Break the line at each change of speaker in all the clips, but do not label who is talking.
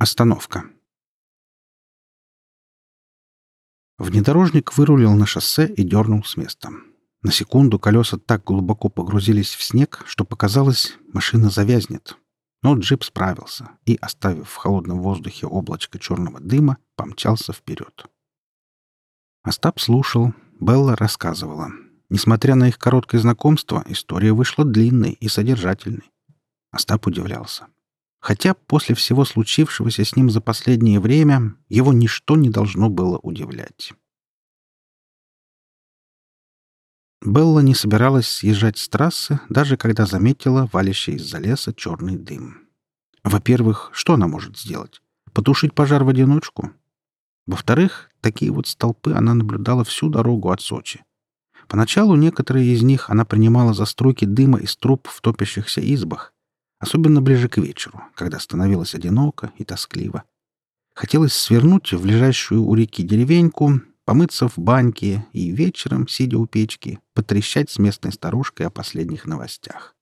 Остановка. Внедорожник вырулил на шоссе и дернул с места. На секунду колеса так глубоко погрузились в снег, что показалось, машина завязнет. Но джип справился и, оставив в холодном воздухе облачко черного дыма, помчался вперед. Остап слушал, Белла рассказывала. Несмотря на их короткое знакомство, история вышла длинной и содержательной. Остап удивлялся. Хотя после всего случившегося с ним за последнее время его ничто не должно было удивлять. Белла не собиралась съезжать с трассы, даже когда заметила валящий из-за леса черный дым. Во-первых, что она может сделать? Потушить пожар в одиночку? Во-вторых, такие вот столпы она наблюдала всю дорогу от Сочи. Поначалу некоторые из них она принимала за струйки дыма из труб в топящихся избах, особенно ближе к вечеру, когда становилось одиноко и тоскливо. Хотелось свернуть в ближайшую у реки деревеньку, помыться в баньке и вечером, сидя у печки, потрещать с местной старушкой о последних новостях.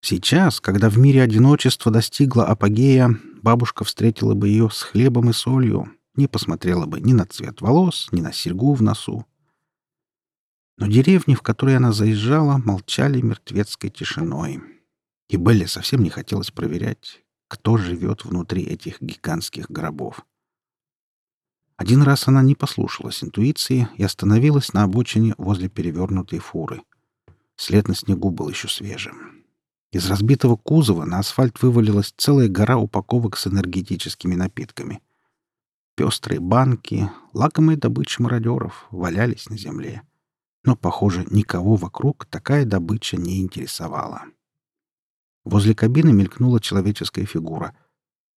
Сейчас, когда в мире одиночество достигло апогея, бабушка встретила бы ее с хлебом и солью, не посмотрела бы ни на цвет волос, ни на серьгу в носу. Но деревни, в которые она заезжала, молчали мертвецкой тишиной. И Белле совсем не хотелось проверять, кто живет внутри этих гигантских гробов. Один раз она не послушалась интуиции и остановилась на обочине возле перевернутой фуры. След на снегу был еще свежим. Из разбитого кузова на асфальт вывалилась целая гора упаковок с энергетическими напитками. Пестрые банки, лакомые добычи мародеров валялись на земле. Но, похоже, никого вокруг такая добыча не интересовала. Возле кабины мелькнула человеческая фигура.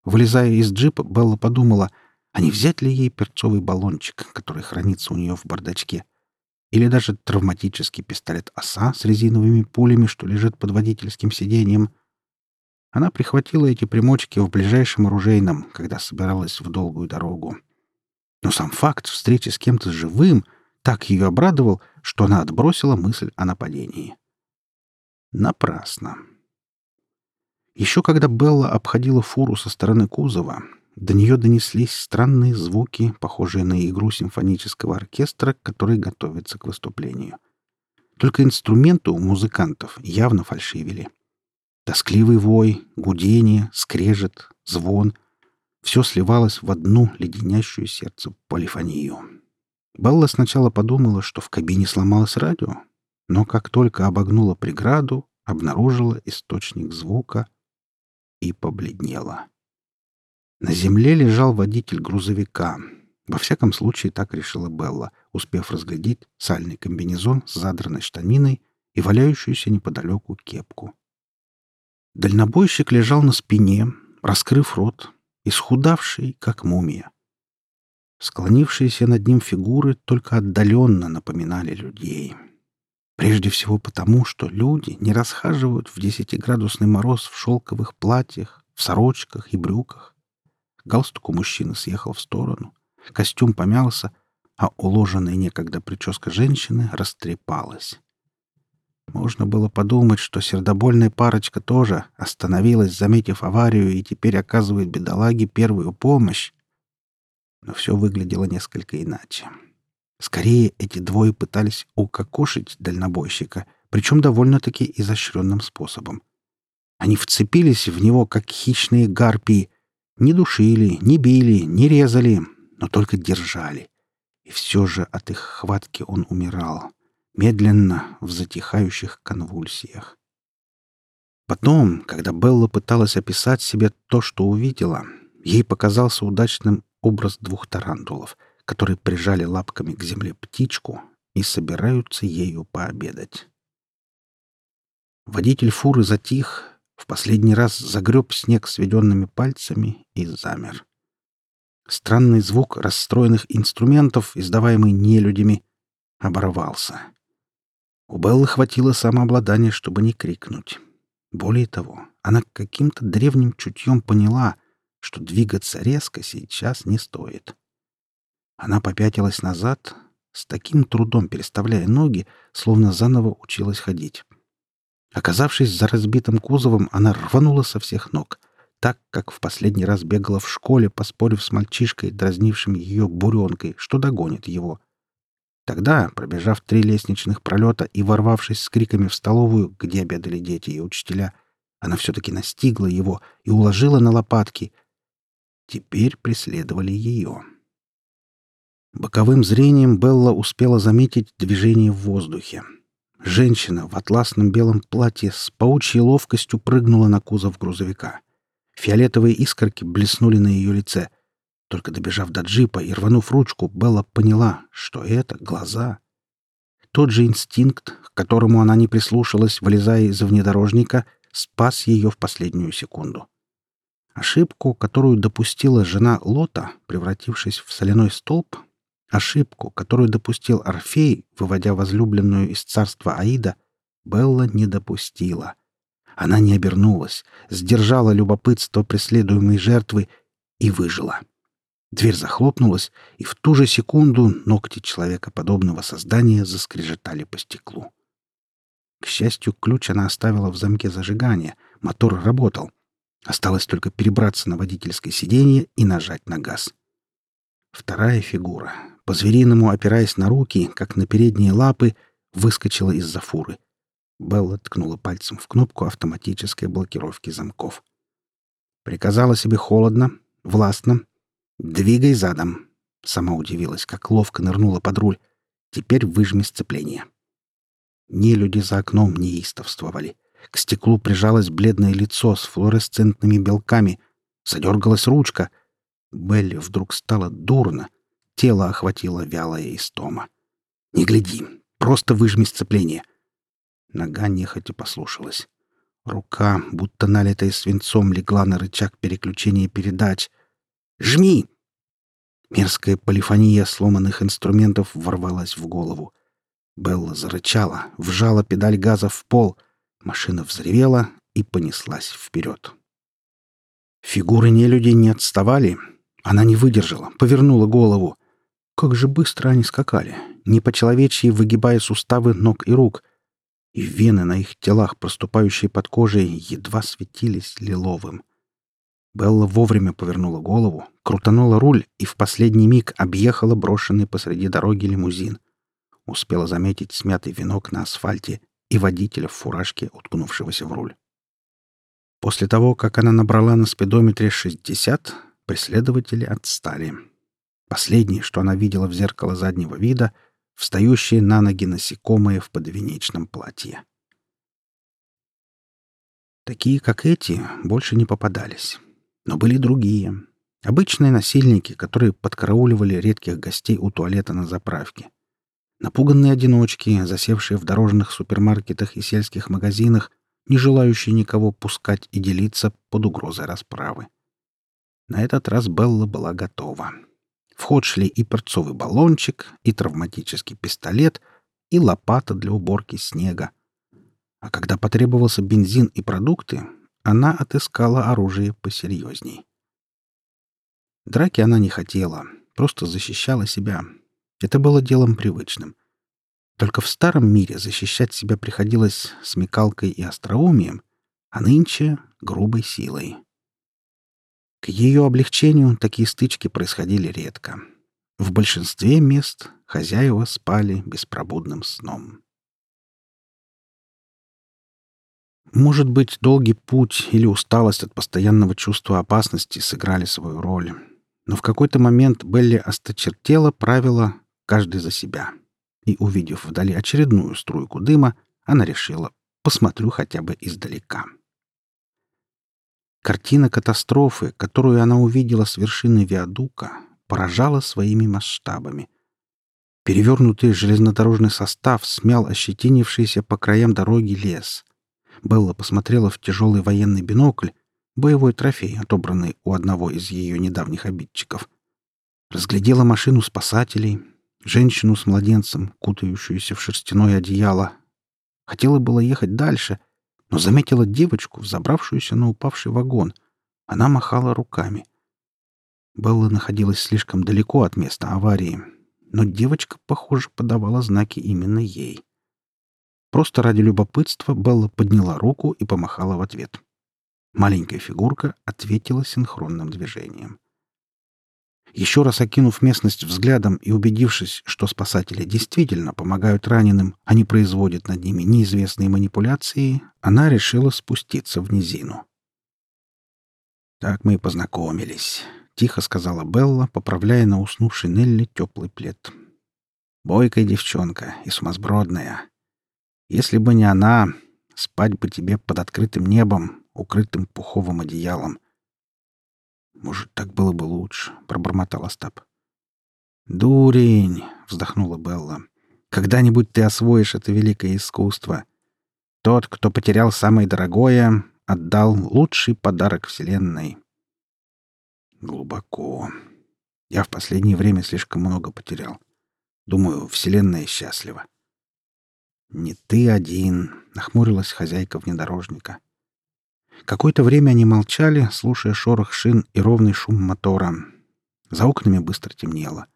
Вылезая из джипа, Белла подумала — а не взять ли ей перцовый баллончик, который хранится у нее в бардачке? Или даже травматический пистолет «Оса» с резиновыми пулями, что лежит под водительским сиденьем? Она прихватила эти примочки в ближайшем оружейном, когда собиралась в долгую дорогу. Но сам факт встречи с кем-то живым так ее обрадовал, что она отбросила мысль о нападении. Напрасно. Еще когда Белла обходила фуру со стороны кузова, до нее донеслись странные звуки, похожие на игру симфонического оркестра, который готовится к выступлению. Только инструменты у музыкантов явно фальшивили. Тоскливый вой, гудение, скрежет, звон — все сливалось в одну леденящую сердце полифонию. Белла сначала подумала, что в кабине сломалось радио, но как только обогнула преграду, обнаружила источник звука и побледнела. На земле лежал водитель грузовика. Во всяком случае, так решила Белла, успев разглядеть сальный комбинезон с задранной штаниной и валяющуюся неподалеку кепку. Дальнобойщик лежал на спине, раскрыв рот, исхудавший, как мумия. Склонившиеся над ним фигуры только отдаленно напоминали людей. Прежде всего потому, что люди не расхаживают в десятиградусный мороз в шелковых платьях, в сорочках и брюках. Галстук у мужчины съехал в сторону, костюм помялся, а уложенная некогда прическа женщины растрепалась. Можно было подумать, что сердобольная парочка тоже остановилась, заметив аварию, и теперь оказывает бедолаге первую помощь. Но все выглядело несколько иначе. Скорее, эти двое пытались укокошить дальнобойщика, причем довольно-таки изощренным способом. Они вцепились в него, как хищные гарпии, не душили, не били, не резали, но только держали. И все же от их хватки он умирал, медленно, в затихающих конвульсиях. Потом, когда Белла пыталась описать себе то, что увидела, ей показался удачным образ двух тарантулов, которые прижали лапками к земле птичку и собираются ею пообедать. Водитель фуры затих, в последний раз загреб снег сведенными пальцами и замер. Странный звук расстроенных инструментов, издаваемый нелюдями, оборвался. У Беллы хватило самообладания, чтобы не крикнуть. Более того, она каким-то древним чутьем поняла, что двигаться резко сейчас не стоит. Она попятилась назад, с таким трудом переставляя ноги, словно заново училась ходить. Оказавшись за разбитым кузовом, она рванула со всех ног. так, как в последний раз бегала в школе, поспорив с мальчишкой, дразнившим ее буренкой, что догонит его. Тогда, пробежав три лестничных пролета и ворвавшись с криками в столовую, где обедали дети и учителя, она все-таки настигла его и уложила на лопатки. Теперь преследовали ее. Боковым зрением Белла успела заметить движение в воздухе. Женщина в атласном белом платье с паучьей ловкостью прыгнула на кузов грузовика. Фиолетовые искорки блеснули на ее лице. Только добежав до джипа и рванув ручку, Белла поняла, что это глаза. Тот же инстинкт, к которому она не прислушалась, вылезая из внедорожника, спас ее в последнюю секунду. Ошибку, которую допустила жена Лота, превратившись в соляной столб, ошибку, которую допустил Орфей, выводя возлюбленную из царства Аида, Белла не допустила. Она не обернулась, сдержала любопытство преследуемой жертвы и выжила. Дверь захлопнулась, и в ту же секунду ногти человекоподобного создания заскрежетали по стеклу. К счастью, ключ она оставила в замке зажигания, мотор работал. Осталось только перебраться на водительское сиденье и нажать на газ. Вторая фигура, по-звериному опираясь на руки, как на передние лапы, выскочила из-за фуры. Белла ткнула пальцем в кнопку автоматической блокировки замков. Приказала себе холодно, властно. «Двигай задом!» Сама удивилась, как ловко нырнула под руль. «Теперь выжми сцепление». Не люди за окном неистовствовали. К стеклу прижалось бледное лицо с флуоресцентными белками. Задергалась ручка. Белли вдруг стало дурно. Тело охватило вялая истома. «Не гляди! Просто выжми сцепление!» Нога нехотя послушалась. Рука, будто налитая свинцом, легла на рычаг переключения передач. «Жми!» Мерзкая полифония сломанных инструментов ворвалась в голову. Белла зарычала, вжала педаль газа в пол. Машина взревела и понеслась вперед. Фигуры нелюдей не отставали. Она не выдержала, повернула голову. Как же быстро они скакали, не по-человечьи выгибая суставы ног и рук. И вены на их телах, проступающие под кожей, едва светились лиловым. Белла вовремя повернула голову, крутанула руль и в последний миг объехала брошенный посреди дороги лимузин успела заметить смятый венок на асфальте и водителя в фуражке, уткнувшегося в руль. После того, как она набрала на спидометре 60, преследователи отстали. Последнее, что она видела в зеркало заднего вида, встающие на ноги насекомые в подвенечном платье. Такие, как эти, больше не попадались. Но были другие. Обычные насильники, которые подкарауливали редких гостей у туалета на заправке. Напуганные одиночки, засевшие в дорожных супермаркетах и сельских магазинах, не желающие никого пускать и делиться под угрозой расправы. На этот раз Белла была готова. В ход шли и перцовый баллончик, и травматический пистолет, и лопата для уборки снега. А когда потребовался бензин и продукты, она отыскала оружие посерьезней. Драки она не хотела, просто защищала себя, это было делом привычным. Только в старом мире защищать себя приходилось смекалкой и остроумием, а нынче — грубой силой. К ее облегчению такие стычки происходили редко. В большинстве мест хозяева спали беспробудным сном. Может быть, долгий путь или усталость от постоянного чувства опасности сыграли свою роль. Но в какой-то момент Белли осточертела правило каждый за себя. И, увидев вдали очередную струйку дыма, она решила «посмотрю хотя бы издалека». Картина катастрофы, которую она увидела с вершины виадука, поражала своими масштабами. Перевернутый железнодорожный состав смял ощетинившийся по краям дороги лес. Белла посмотрела в тяжелый военный бинокль, боевой трофей, отобранный у одного из ее недавних обидчиков. Разглядела машину спасателей, женщину с младенцем, кутающуюся в шерстяное одеяло. Хотела было ехать дальше, но заметила девочку, взобравшуюся на упавший вагон. Она махала руками. Белла находилась слишком далеко от места аварии, но девочка, похоже, подавала знаки именно ей. Просто ради любопытства Белла подняла руку и помахала в ответ. Маленькая фигурка ответила синхронным движением. Еще раз окинув местность взглядом и убедившись, что спасатели действительно помогают раненым, а не производят над ними неизвестные манипуляции, она решила спуститься в низину. «Так мы и познакомились», — тихо сказала Белла, поправляя на уснувшей Нелли теплый плед. «Бойкая девчонка и сумасбродная. Если бы не она, спать бы тебе под открытым небом, укрытым пуховым одеялом. Может, так было бы лучше, пробормотал Остап. Дурень, вздохнула Белла. Когда-нибудь ты освоишь это великое искусство. Тот, кто потерял самое дорогое, отдал лучший подарок вселенной. Глубоко. Я в последнее время слишком много потерял. Думаю, вселенная счастлива. Не ты один, нахмурилась хозяйка внедорожника. Какое-то время они молчали, слушая шорох шин и ровный шум мотора. За окнами быстро темнело.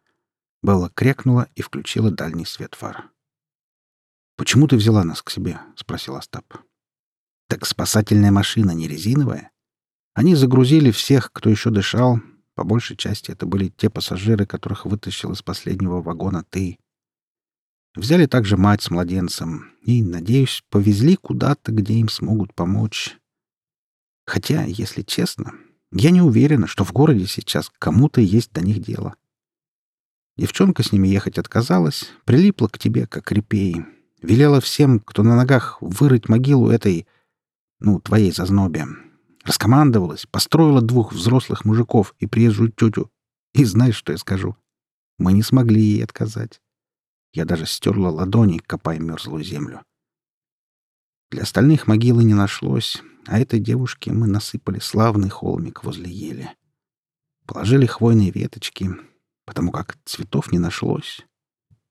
Белла крякнула и включила дальний свет фар. «Почему ты взяла нас к себе?» — спросил Остап. «Так спасательная машина не резиновая. Они загрузили всех, кто еще дышал. По большей части это были те пассажиры, которых вытащил из последнего вагона ты. Взяли также мать с младенцем и, надеюсь, повезли куда-то, где им смогут помочь. Хотя, если честно, я не уверена, что в городе сейчас кому-то есть до них дело. Девчонка с ними ехать отказалась, прилипла к тебе, как репей. Велела всем, кто на ногах, вырыть могилу этой, ну, твоей зазнобе. Раскомандовалась, построила двух взрослых мужиков и приезжую тетю. И знаешь, что я скажу? Мы не смогли ей отказать. Я даже стерла ладони, копая мерзлую землю. Для остальных могилы не нашлось, а этой девушке мы насыпали славный холмик возле ели. Положили хвойные веточки, потому как цветов не нашлось.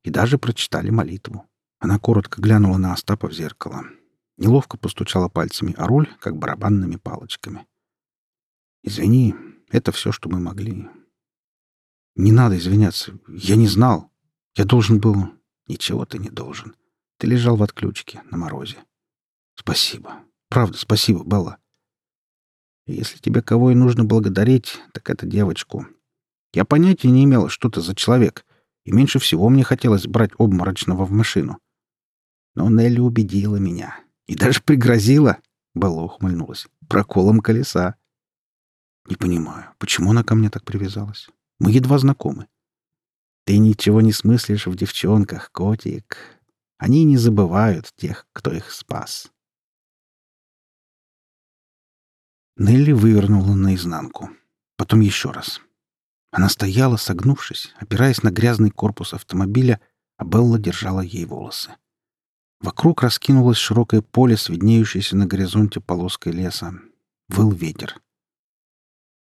И даже прочитали молитву. Она коротко глянула на Остапа в зеркало. Неловко постучала пальцами о руль, как барабанными палочками. «Извини, это все, что мы могли». «Не надо извиняться. Я не знал. Я должен был...» «Ничего ты не должен. Ты лежал в отключке на морозе. Спасибо. Правда, спасибо, Белла. Если тебе кого и нужно благодарить, так это девочку. Я понятия не имела, что ты за человек, и меньше всего мне хотелось брать обморочного в машину. Но Нелли убедила меня и даже пригрозила, Белла ухмыльнулась, проколом колеса. Не понимаю, почему она ко мне так привязалась? Мы едва знакомы. Ты ничего не смыслишь в девчонках, котик. Они не забывают тех, кто их спас. Нелли вывернула наизнанку. Потом еще раз. Она стояла, согнувшись, опираясь на грязный корпус автомобиля, а Белла держала ей волосы. Вокруг раскинулось широкое поле с виднеющейся на горизонте полоской леса. Выл ветер.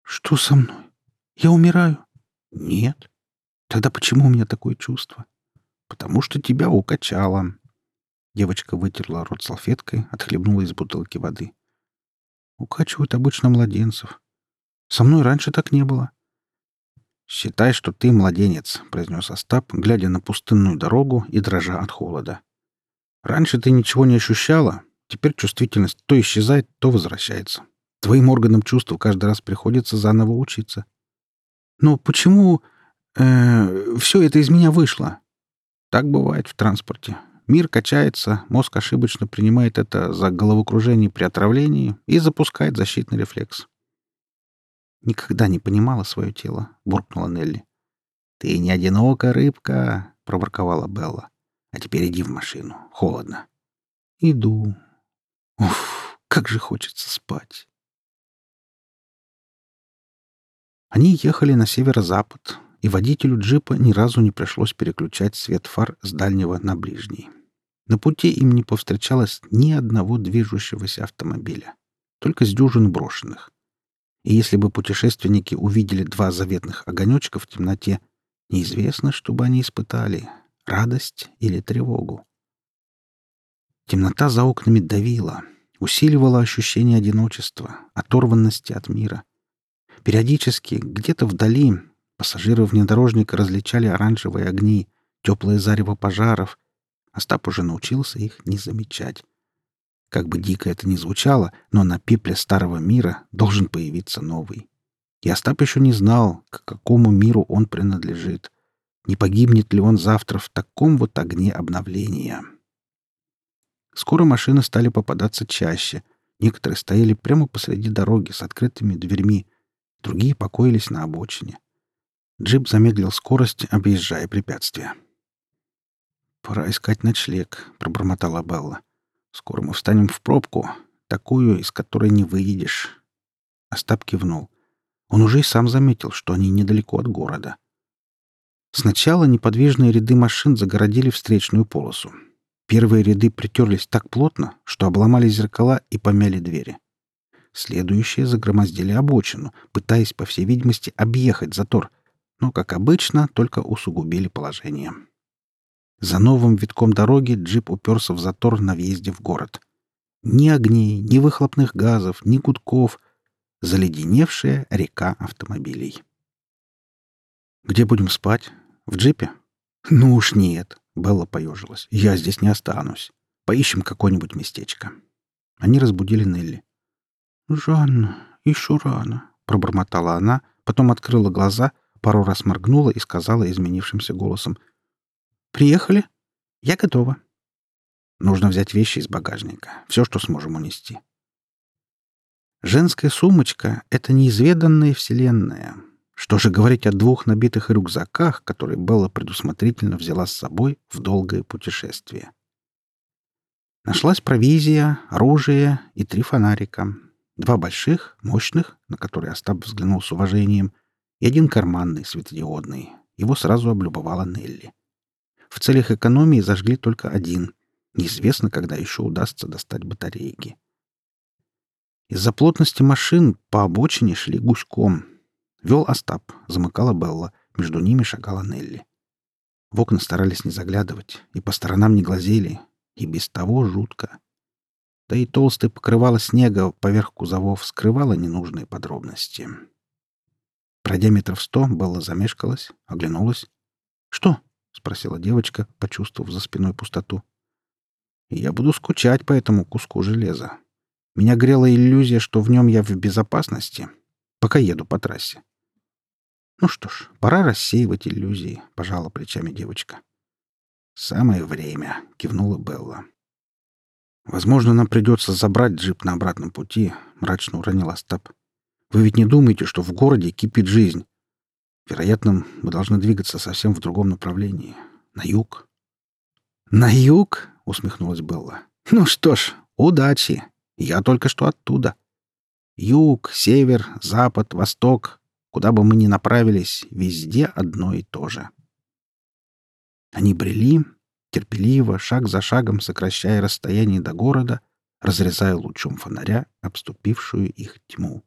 «Что со мной? Я умираю?» «Нет». «Тогда почему у меня такое чувство?» «Потому что тебя укачало». Девочка вытерла рот салфеткой, отхлебнула из бутылки воды. Укачивают обычно младенцев. Со мной раньше так не было. «Считай, что ты младенец», — произнес Остап, глядя на пустынную дорогу и дрожа от холода. «Раньше ты ничего не ощущала, теперь чувствительность то исчезает, то возвращается. Твоим органам чувств каждый раз приходится заново учиться». «Но почему э, все это из меня вышло?» «Так бывает в транспорте. Мир качается, мозг ошибочно принимает это за головокружение при отравлении и запускает защитный рефлекс. «Никогда не понимала свое тело», — буркнула Нелли. «Ты не одинока, рыбка», — проворковала Белла. «А теперь иди в машину. Холодно». «Иду. Уф, как же хочется спать». Они ехали на северо-запад, и водителю джипа ни разу не пришлось переключать свет фар с дальнего на ближний. На пути им не повстречалось ни одного движущегося автомобиля, только с дюжин брошенных. И если бы путешественники увидели два заветных огонечка в темноте, неизвестно, что бы они испытали — радость или тревогу. Темнота за окнами давила, усиливала ощущение одиночества, оторванности от мира. Периодически, где-то вдали, пассажиры внедорожника различали оранжевые огни, теплое зарево пожаров — Остап уже научился их не замечать. Как бы дико это ни звучало, но на пепле старого мира должен появиться новый. И Остап еще не знал, к какому миру он принадлежит. Не погибнет ли он завтра в таком вот огне обновления? Скоро машины стали попадаться чаще. Некоторые стояли прямо посреди дороги с открытыми дверьми, другие покоились на обочине. Джип замедлил скорость, объезжая препятствия. «Пора искать ночлег», — пробормотала Белла. «Скоро мы встанем в пробку, такую, из которой не выедешь». Остап кивнул. Он уже и сам заметил, что они недалеко от города. Сначала неподвижные ряды машин загородили встречную полосу. Первые ряды притерлись так плотно, что обломали зеркала и помяли двери. Следующие загромоздили обочину, пытаясь, по всей видимости, объехать затор, но, как обычно, только усугубили положение. За новым витком дороги джип уперся в затор на въезде в город. Ни огней, ни выхлопных газов, ни гудков. Заледеневшая река автомобилей. «Где будем спать? В джипе?» «Ну уж нет», — Белла поежилась. «Я здесь не останусь. Поищем какое-нибудь местечко». Они разбудили Нелли. «Жанна, еще рано», — пробормотала она, потом открыла глаза, пару раз моргнула и сказала изменившимся голосом. «Приехали? Я готова». Нужно взять вещи из багажника. Все, что сможем унести. Женская сумочка — это неизведанная вселенная. Что же говорить о двух набитых рюкзаках, которые Белла предусмотрительно взяла с собой в долгое путешествие? Нашлась провизия, оружие и три фонарика. Два больших, мощных, на которые Остап взглянул с уважением, и один карманный, светодиодный. Его сразу облюбовала Нелли. В целях экономии зажгли только один. Неизвестно, когда еще удастся достать батарейки. Из-за плотности машин по обочине шли гуськом. Вел Остап, замыкала Белла, между ними шагала Нелли. В окна старались не заглядывать, и по сторонам не глазели, и без того жутко. Да и толстое покрывало снега поверх кузовов скрывало ненужные подробности. Пройдя метров сто, Белла замешкалась, оглянулась. «Что?» — спросила девочка, почувствовав за спиной пустоту. «Я буду скучать по этому куску железа. Меня грела иллюзия, что в нем я в безопасности, пока еду по трассе. Ну что ж, пора рассеивать иллюзии, пожала плечами девочка. Самое время, кивнула Белла. Возможно, нам придется забрать джип на обратном пути, мрачно уронил Остап. Вы ведь не думаете, что в городе кипит жизнь? Вероятно, мы должны двигаться совсем в другом направлении. На юг. На юг? усмехнулась Белла. Ну что ж, удачи. Я только что оттуда. Юг, север, запад, восток. Куда бы мы ни направились, везде одно и то же. Они брели, терпеливо, шаг за шагом сокращая расстояние до города, разрезая лучом фонаря обступившую их тьму.